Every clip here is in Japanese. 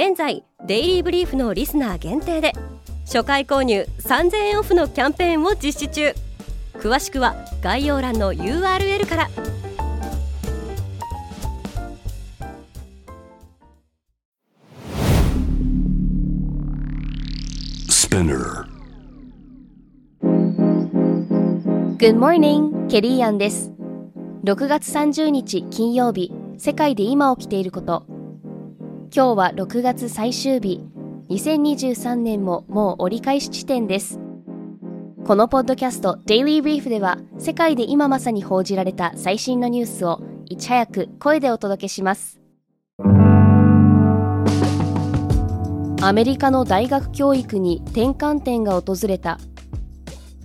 現在デイリーブリーフのリスナー限定で初回購入3000円オフのキャンペーンを実施中。詳しくは概要欄の URL からス p ナー Good morning! ケリーアンです。6月30日金曜日世界で今起きていること今日は6月最終日。2023年ももう折り返し地点です。このポッドキャスト Daily Brief では世界で今まさに報じられた最新のニュースをいち早く声でお届けします。アメリカの大学教育に転換点が訪れた。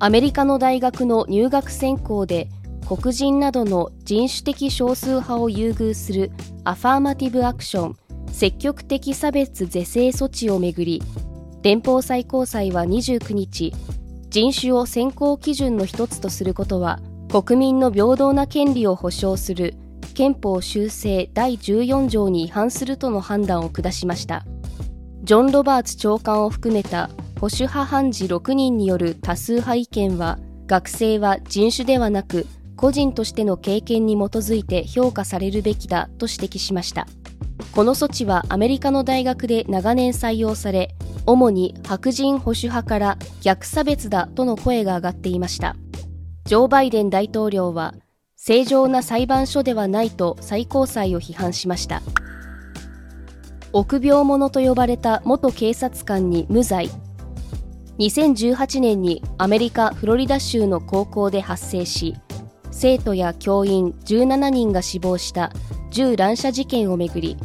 アメリカの大学の入学選考で黒人などの人種的少数派を優遇するアファーマティブアクション。積極的差別是正措置をめぐり連邦最高裁は29日人種を選考基準の一つとすることは国民の平等な権利を保障する憲法修正第14条に違反するとの判断を下しました。ジョン・ロバーツ長官を含めた保守派判事6人による多数派意見は学生は人種ではなく個人としての経験に基づいて評価されるべきだと指摘しました。この措置はアメリカの大学で長年採用され主に白人保守派から逆差別だとの声が上がっていました。ジョー・バイデン大統領は正常な裁判所ではないと最高裁を批判しました。臆病者と呼ばれた元警察官に無罪。2018年にアメリカ・フロリダ州の高校で発生し生徒や教員17人が死亡した銃乱射事件をめぐり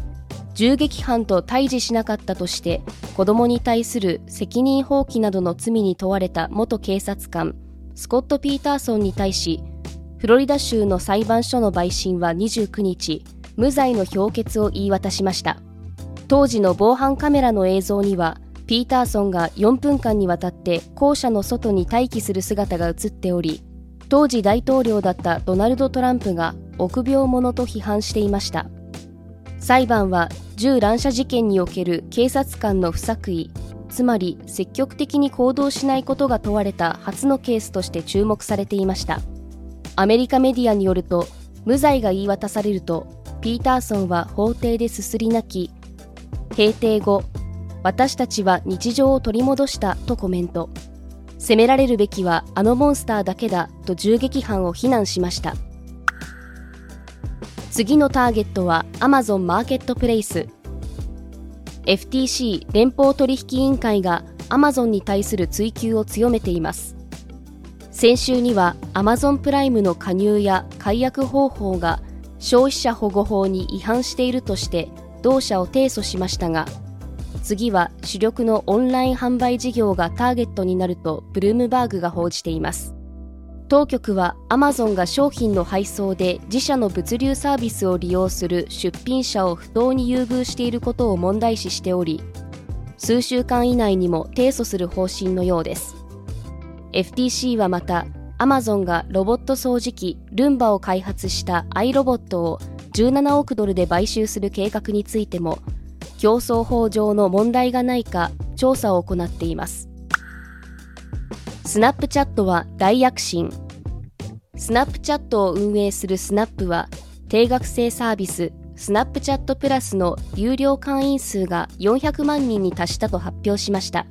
銃撃犯と対峙しなかったとして子供に対する責任放棄などの罪に問われた元警察官スコット・ピーターソンに対しフロリダ州の裁判所の陪審は29日無罪の評決を言い渡しました。当時の防犯カメラの映像にはピーターソンが4分間にわたって校舎の外に待機する姿が映っており当時大統領だったドナルド・トランプが臆病者と批判していました。裁判は銃乱射事件における警察官の不作為つまり積極的に行動しないことが問われた初のケースとして注目されていました。アメリカメディアによると無罪が言い渡されるとピーターソンは法廷ですすり泣き閉廷後私たちは日常を取り戻したとコメント。責められるべきはあのモンスターだけだと銃撃犯を非難しました。次のターゲットはアマゾンマーケットプレイス。FTC 連邦取引委員会がアマゾンに対する追及を強めています。先週にはアマゾンプライムの加入や解約方法が消費者保護法に違反しているとして同社を提訴しましたが次は主力のオンライン販売事業がターゲットになるとブルームバーグが報じています。当局はアマゾンが商品の配送で自社の物流サービスを利用する出品者を不当に優遇していることを問題視しており数週間以内にも提訴する方針のようです。FTC はまたアマゾンがロボット掃除機ルンバを開発したアイロボットを17億ドルで買収する計画についても競争法上の問題がないか調査を行っています。スナップチャットは大躍進。スナップチャットを運営するスナップは定額制サービススナップチャットプラスの有料会員数が400万人に達したと発表しました。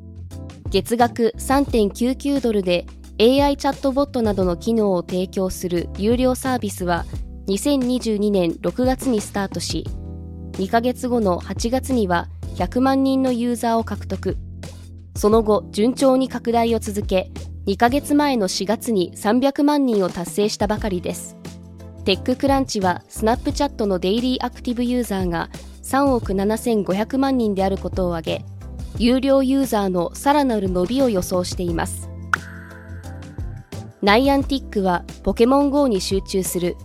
月額3.99ドルで AI チャットボットなどの機能を提供する有料サービスは2022年6月にスタートし2ヶ月後の8月には100万人のユーザーを獲得。その後順調に拡大を続け2ヶ月前の4月に300万人を達成したばかりです。テッククランチはスナップチャットのデイリーアクティブユーザーが3億7500万人であることを挙げ有料ユーザーのさらなる伸びを予想しています。ナイアンティックはポケモン GO に集中する。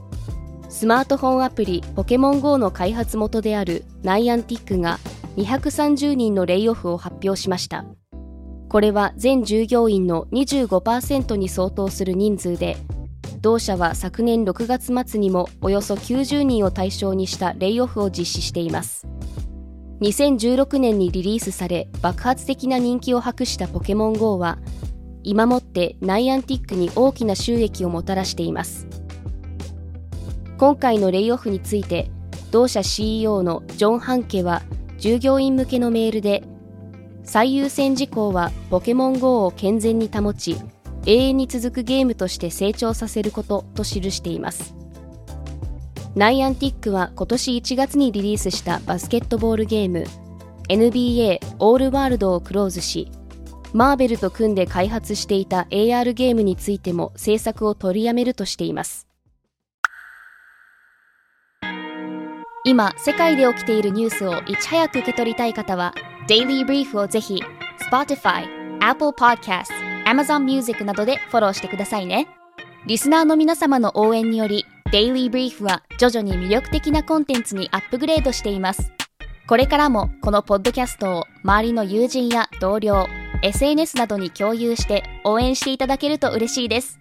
スマートフォンアプリポケモン GO の開発元であるナイアンティックが230人のレイオフを発表しました。これは全従業員の25%に相当する人数で同社は昨年6月末にもおよそ90人を対象にしたレイオフを実施しています。2016年にリリースされ爆発的な人気を博したポケモン GO は今もってナイアンティックに大きな収益をもたらしています。今回のレイオフについて同社 CEO のジョン・ハンケは従業員向けのメールで最優先事項はポケモン GO を健全に保ち永遠に続くゲームとして成長させることと記しています。ナイアンティックは今年1月にリリースしたバスケットボールゲーム NBA オールワールドをクローズしマーベルと組んで開発していた AR ゲームについても制作を取りやめるとしています。今世界で起きているニュースをいち早く受け取りたい方は Daily Brief をぜひ Spotify、Apple Podcast、Amazon Music などでフォローしてくださいね。リスナーの皆様の応援により Daily Brief は徐々に魅力的なコンテンツにアップグレードしています。これからもこのポッドキャストを周りの友人や同僚 SNS などに共有して応援していただけると嬉しいです。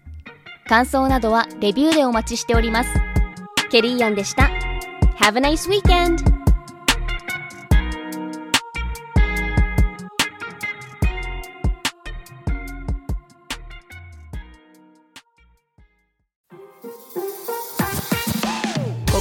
感想などはレビューでお待ちしております。ケリーアンでした。Have a nice weekend!